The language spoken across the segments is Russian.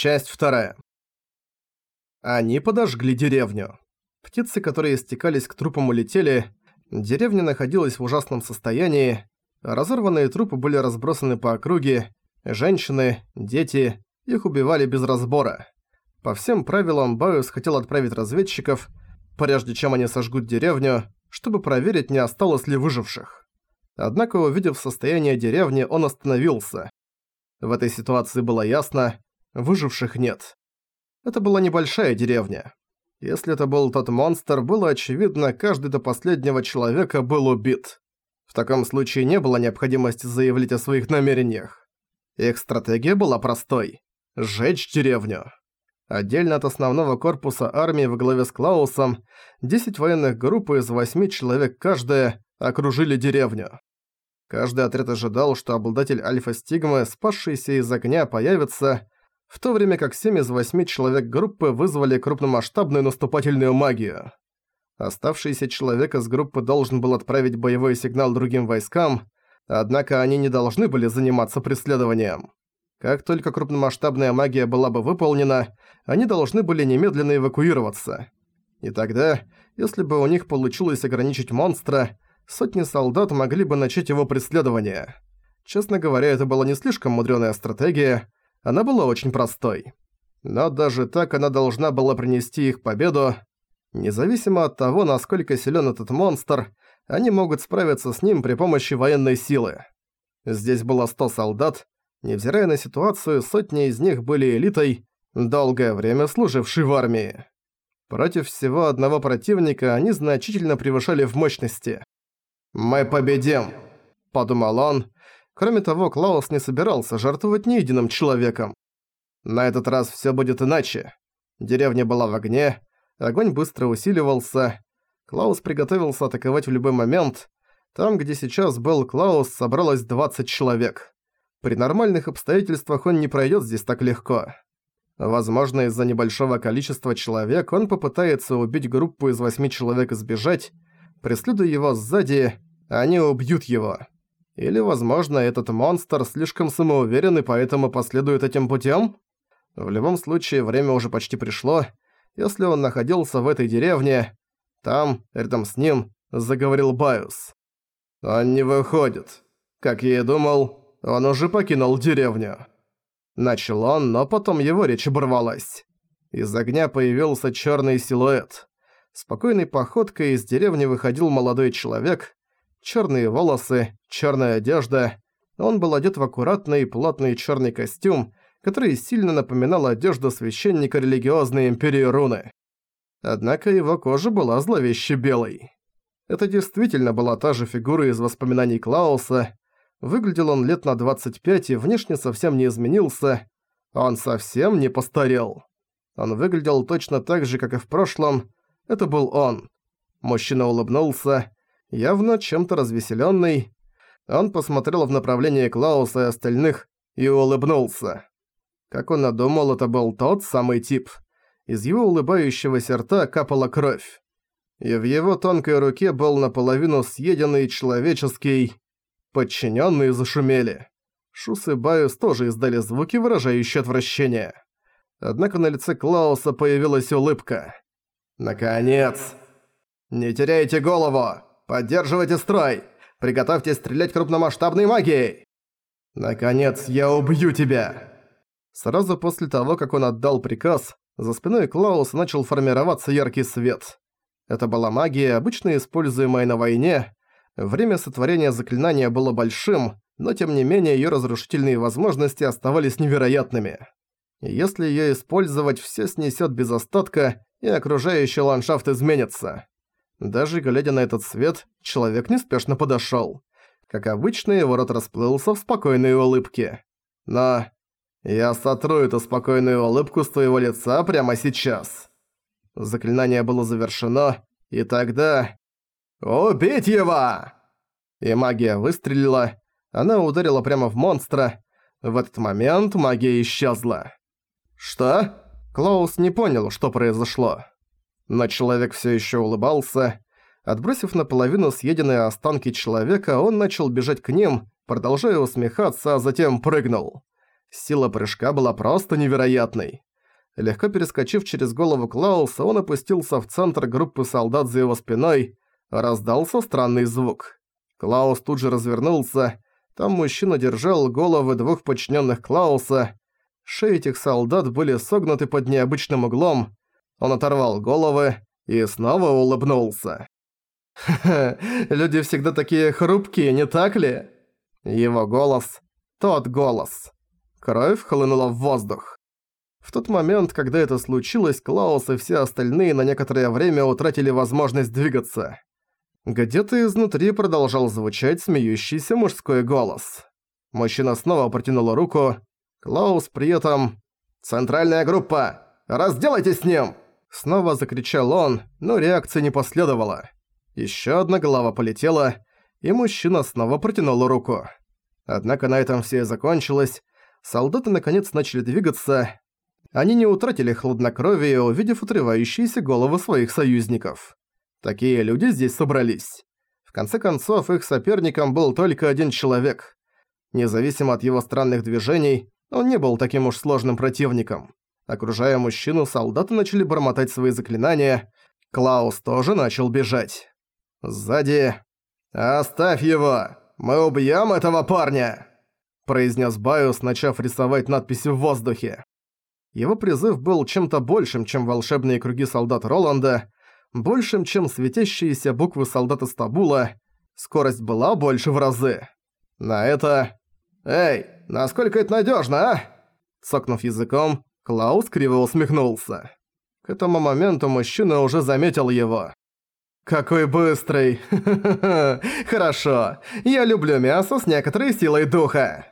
Часть вторая. Они подожгли деревню. Птицы, которые стекались к трупам, улетели. Деревня находилась в ужасном состоянии. Разорванные трупы были разбросаны по округе. Женщины, дети, их убивали без разбора. По всем правилам Байус хотел отправить разведчиков, прежде чем они сожгут деревню, чтобы проверить, не осталось ли выживших. Однако, увидев состояние деревни, он остановился. В этой ситуации было ясно, выживших нет. Это была небольшая деревня. Если это был тот монстр, было очевидно, каждый до последнего человека был убит. В таком случае не было необходимости заявлять о своих намерениях. Их стратегия была простой – сжечь деревню. Отдельно от основного корпуса армии во главе с Клаусом, 10 военных групп из 8 человек каждая окружили деревню. Каждый отряд ожидал, что обладатель Альфа-Стигмы, спасшийся из огня, появится, в то время как 7 из 8 человек группы вызвали крупномасштабную наступательную магию. Оставшийся человек из группы должен был отправить боевой сигнал другим войскам, однако они не должны были заниматься преследованием. Как только крупномасштабная магия была бы выполнена, они должны были немедленно эвакуироваться. И тогда, если бы у них получилось ограничить монстра, сотни солдат могли бы начать его преследование. Честно говоря, это была не слишком мудрёная стратегия, она была очень простой. Но даже так она должна была принести их победу. Независимо от того, насколько силен этот монстр, они могут справиться с ним при помощи военной силы. Здесь было 100 солдат, невзирая на ситуацию, сотни из них были элитой, долгое время служившей в армии. Против всего одного противника они значительно превышали в мощности. «Мы победим!» – подумал он. Кроме того, Клаус не собирался жертвовать ни единым человеком. На этот раз всё будет иначе. Деревня была в огне, огонь быстро усиливался. Клаус приготовился атаковать в любой момент. Там, где сейчас был Клаус, собралось 20 человек. При нормальных обстоятельствах он не пройдёт здесь так легко. Возможно, из-за небольшого количества человек он попытается убить группу из восьми человек и сбежать, преследуя его сзади, они убьют его. Или, возможно, этот монстр слишком самоуверен и поэтому последует этим путем? В любом случае, время уже почти пришло. Если он находился в этой деревне, там, рядом с ним, заговорил Байус. «Он не выходит. Как я и думал, он уже покинул деревню». Начал он, но потом его речь оборвалась. Из огня появился черный силуэт. Спокойной походкой из деревни выходил молодой человек, черные волосы, черная одежда. Он был одет в аккуратный плотный черный костюм, который сильно напоминал одежду священника религиозной империи Руны. Однако его кожа была зловеще белой. Это действительно была та же фигура из воспоминаний Клауса. Выглядел он лет на 25 и внешне совсем не изменился. Он совсем не постарел. Он выглядел точно так же, как и в прошлом. Это был он. Мужчина улыбнулся, явно чем-то развеселенный. Он посмотрел в направлении Клауса и остальных и улыбнулся. Как он надумал, это был тот самый тип. Из его улыбающегося рта капала кровь. И в его тонкой руке был наполовину съеденный человеческий... Подчиненные зашумели. Шус и Байус тоже издали звуки, выражающие отвращение. Однако на лице Клауса появилась улыбка. «Наконец!» «Не теряйте голову! Поддерживайте строй! Приготовьтесь стрелять крупномасштабной магией!» «Наконец, я убью тебя!» Сразу после того, как он отдал приказ, за спиной Клауса начал формироваться яркий свет. Это была магия, обычно используемая на войне. Время сотворения заклинания было большим, но тем не менее её разрушительные возможности оставались невероятными. Если её использовать, всё снесёт без остатка, и окружающий ландшафт изменится. Даже глядя на этот свет, человек неспешно подошёл. Как обычно, его рот расплылся в спокойной улыбке. Но я сотру эту спокойную улыбку с твоего лица прямо сейчас. Заклинание было завершено, и тогда... «Убить его!» И магия выстрелила. Она ударила прямо в монстра. В этот момент магия исчезла. «Что?» Клаус не понял, что произошло. Но человек всё ещё улыбался. Отбросив наполовину съеденные останки человека, он начал бежать к ним, продолжая усмехаться, а затем прыгнул. Сила прыжка была просто невероятной. Легко перескочив через голову Клауса, он опустился в центр группы солдат за его спиной, раздался странный звук. Клаус тут же развернулся, там мужчина держал головы двух подчиненных Клауса. Шеи этих солдат были согнуты под необычным углом. Он оторвал головы и снова улыбнулся. «Ха-ха, люди всегда такие хрупкие, не так ли?» Его голос – тот голос. Кровь хлынула в воздух. В тот момент, когда это случилось, Клаус и все остальные на некоторое время утратили возможность двигаться. Где-то изнутри продолжал звучать смеющийся мужской голос. Мужчина снова протянул руку. Клаус при этом... «Центральная группа! Разделайтесь с ним!» Снова закричал он, но реакции не последовало. Ещё одна голова полетела, и мужчина снова протянул руку. Однако на этом всё и закончилось. Солдаты наконец начали двигаться. Они не утратили хладнокровие, увидев отрывающиеся головы своих союзников. Такие люди здесь собрались. В конце концов, их соперником был только один человек. Независимо от его странных движений, он не был таким уж сложным противником. Окружая мужчину, солдаты начали бормотать свои заклинания. Клаус тоже начал бежать. Сзади... «Оставь его! Мы убьем этого парня!» произнес Байус, начав рисовать надписи в воздухе. Его призыв был чем-то большим, чем волшебные круги солдат Роланда, большим, чем светящиеся буквы солдата Стабула, скорость была больше в разы. На это... «Эй, насколько это надёжно, а?» Цокнув языком, Клаус криво усмехнулся. К этому моменту мужчина уже заметил его. «Какой быстрый! Хорошо, я люблю мясо с некоторой силой духа!»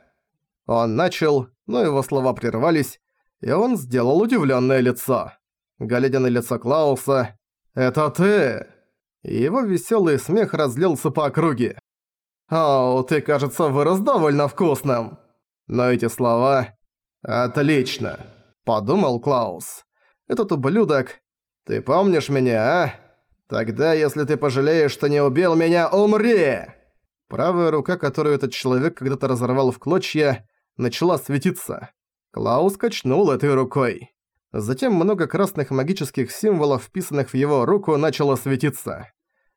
Он начал, но его слова прервались, и он сделал удивлённое лицо. Глядя на лицо Клауса, «Это ты!» Его веселый смех разлился по округе. «Оу, ты, кажется, вырос довольно вкусным!» Но эти слова... «Отлично!» – подумал Клаус. «Этот ублюдок... Ты помнишь меня, а? Тогда, если ты пожалеешь, что не убил меня, умри!» Правая рука, которую этот человек когда-то разорвал в клочья, начала светиться. Клаус качнул этой рукой. Затем много красных магических символов, вписанных в его руку, начало светиться.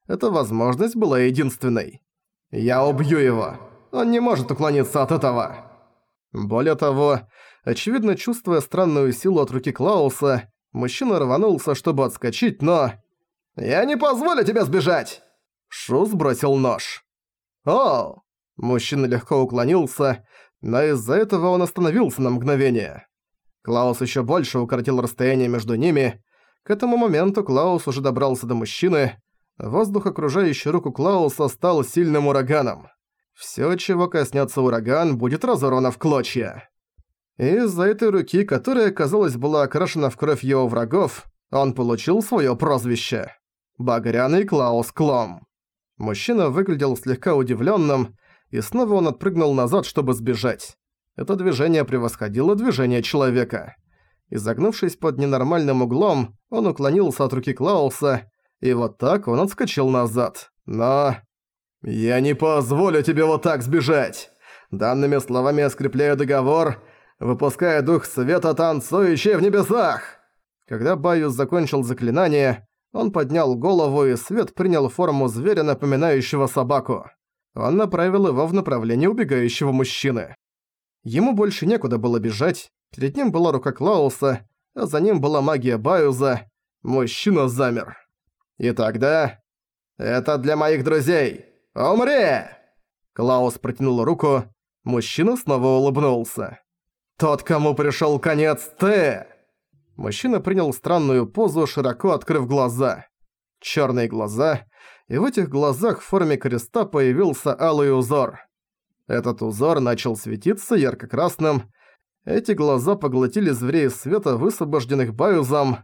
Эта возможность была единственной. «Я убью его! Он не может уклониться от этого!» Более того, очевидно чувствуя странную силу от руки Клауса, мужчина рванулся, чтобы отскочить, но... «Я не позволю тебе сбежать!» Шу сбросил нож. «О!» Мужчина легко уклонился, но из-за этого он остановился на мгновение. Клаус еще больше укоротил расстояние между ними. К этому моменту Клаус уже добрался до мужчины. Воздух, окружающий руку Клауса, стал сильным ураганом. Всё, чего коснется ураган, будет разорвано в клочья. Из-за этой руки, которая, казалось, была окрашена в кровь его врагов, он получил своё прозвище. Багряный Клаус Клом. Мужчина выглядел слегка удивлённым, и снова он отпрыгнул назад, чтобы сбежать. Это движение превосходило движение человека. Изогнувшись под ненормальным углом, он уклонился от руки Клауса, и вот так он отскочил назад. Но... «Я не позволю тебе вот так сбежать! Данными словами я скрепляю договор, выпуская дух света, танцующий в небесах!» Когда Байус закончил заклинание, он поднял голову, и свет принял форму зверя, напоминающего собаку. Он направил его в направлении убегающего мужчины. Ему больше некуда было бежать, перед ним была рука Клауса, а за ним была магия Баюза. Мужчина замер. И тогда... «Это для моих друзей! Умри!» Клаус протянул руку, мужчина снова улыбнулся. «Тот, кому пришёл конец, ты!» Мужчина принял странную позу, широко открыв глаза. Чёрные глаза, и в этих глазах в форме креста появился алый узор. Этот узор начал светиться ярко-красным. Эти глаза поглотили зверей света, высвобожденных Баюзом.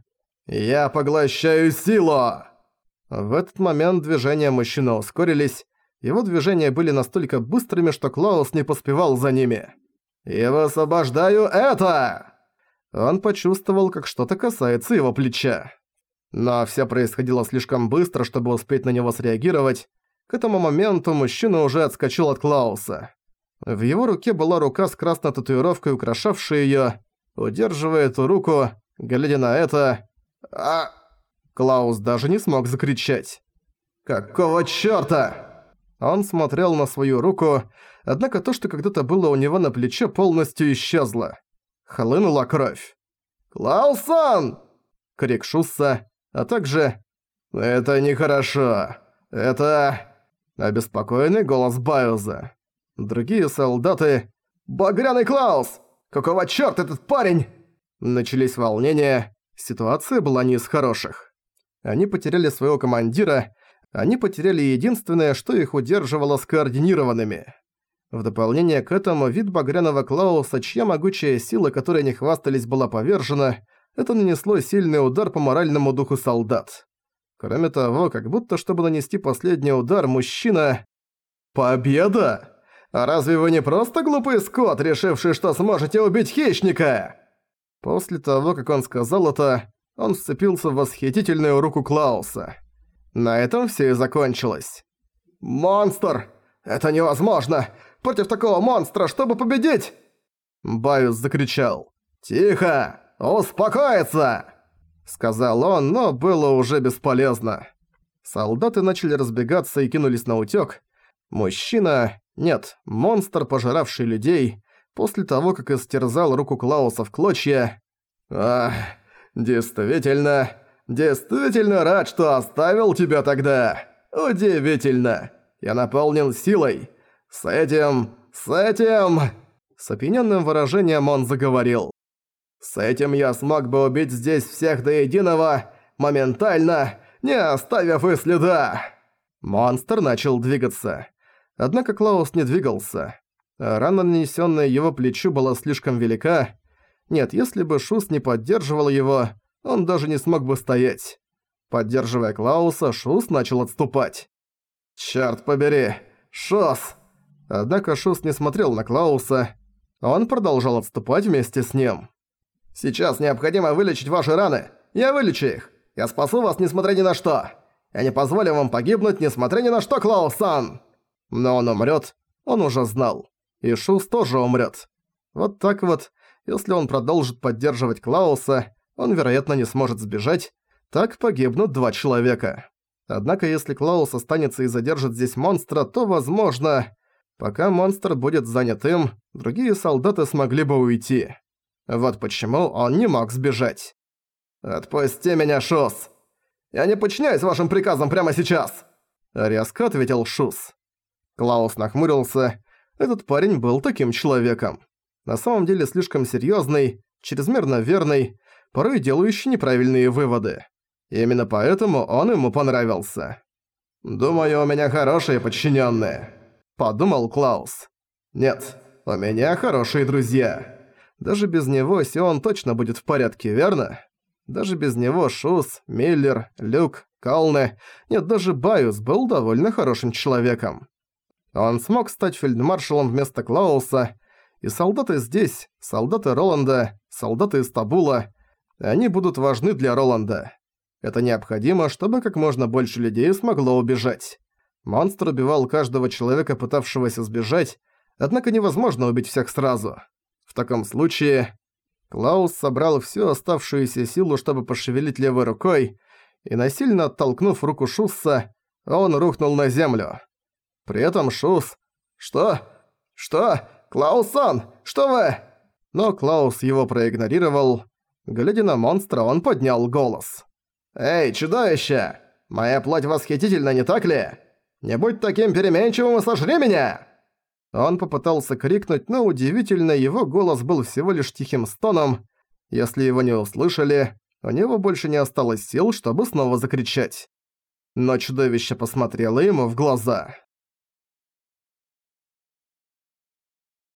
«Я поглощаю силу!» В этот момент движения мужчины ускорились. Его движения были настолько быстрыми, что Клаус не поспевал за ними. «И высвобождаю это!» Он почувствовал, как что-то касается его плеча. Но все происходило слишком быстро, чтобы успеть на него среагировать. К этому моменту мужчина уже отскочил от Клауса. В его руке была рука с красной татуировкой, украшавшая её. Удерживая эту руку, глядя на это... А... Клаус даже не смог закричать. «Какого чёрта?» Он смотрел на свою руку, однако то, что когда-то было у него на плече, полностью исчезло. Хлынула кровь. «Клаусон!» — крик Шусса, а также «Это нехорошо. Это...» Обеспокоенный голос Байуза. Другие солдаты... «Багряный Клаус! Какого чёрта этот парень?» Начались волнения. Ситуация была не из хороших. Они потеряли своего командира, они потеряли единственное, что их удерживало скоординированными. В дополнение к этому вид багряного Клауса, чья могучая сила, которой они хвастались, была повержена, это нанесло сильный удар по моральному духу солдат. Кроме того, как будто чтобы нанести последний удар, мужчина... «Победа! А разве вы не просто глупый скот, решивший, что сможете убить хищника?» После того, как он сказал это, он вцепился в восхитительную руку Клауса. На этом все и закончилось. «Монстр! Это невозможно! Против такого монстра, чтобы победить!» Байус закричал. «Тихо! Успокоиться!» Сказал он, но было уже бесполезно. Солдаты начали разбегаться и кинулись на утёк. Мужчина, нет, монстр, пожиравший людей, после того, как истерзал руку Клауса в клочья. «Ах, действительно, действительно рад, что оставил тебя тогда. Удивительно. Я наполнен силой. С этим, с этим...» С опьянённым выражением он заговорил. С этим я смог бы убить здесь всех до единого, моментально, не оставив и следа. Монстр начал двигаться. Однако Клаус не двигался. Рана, нанесенная его плечу, была слишком велика. Нет, если бы Шус не поддерживал его, он даже не смог бы стоять. Поддерживая Клауса, Шус начал отступать. «Чёрт побери! Шус!» Однако Шус не смотрел на Клауса. Он продолжал отступать вместе с ним. Сейчас необходимо вылечить ваши раны. Я вылечу их. Я спасу вас, несмотря ни на что. Я не позволю вам погибнуть, несмотря ни на что, Клаус-сан!» Но он умрет. Он уже знал. И Шус тоже умрет. Вот так вот, если он продолжит поддерживать Клауса, он, вероятно, не сможет сбежать. Так погибнут два человека. Однако, если Клаус останется и задержит здесь монстра, то, возможно... Пока монстр будет занят им, другие солдаты смогли бы уйти. Вот почему он не мог сбежать. «Отпусти меня, Шус! Я не подчиняюсь вашим приказам прямо сейчас!» Резко ответил Шус. Клаус нахмурился. Этот парень был таким человеком. На самом деле слишком серьёзный, чрезмерно верный, порой делающий неправильные выводы. Именно поэтому он ему понравился. «Думаю, у меня хорошие подчиненные», — подумал Клаус. «Нет, у меня хорошие друзья». Даже без него Сион точно будет в порядке, верно? Даже без него Шус, Миллер, Люк, Калне, нет, даже Байус был довольно хорошим человеком. Он смог стать фельдмаршалом вместо Клауса, и солдаты здесь, солдаты Роланда, солдаты из Табула, они будут важны для Роланда. Это необходимо, чтобы как можно больше людей смогло убежать. Монстр убивал каждого человека, пытавшегося сбежать, однако невозможно убить всех сразу. В таком случае... Клаус собрал всю оставшуюся силу, чтобы пошевелить левой рукой, и насильно оттолкнув руку Шусса, он рухнул на землю. При этом Шус... «Что? Что? Клаусон? Что вы?» Но Клаус его проигнорировал. Глядя на монстра, он поднял голос. «Эй, чудовище! Моя плоть восхитительна, не так ли? Не будь таким переменчивым и сожри меня!» Он попытался крикнуть, но удивительно, его голос был всего лишь тихим стоном. Если его не услышали, у него больше не осталось сил, чтобы снова закричать. Но чудовище посмотрело ему в глаза.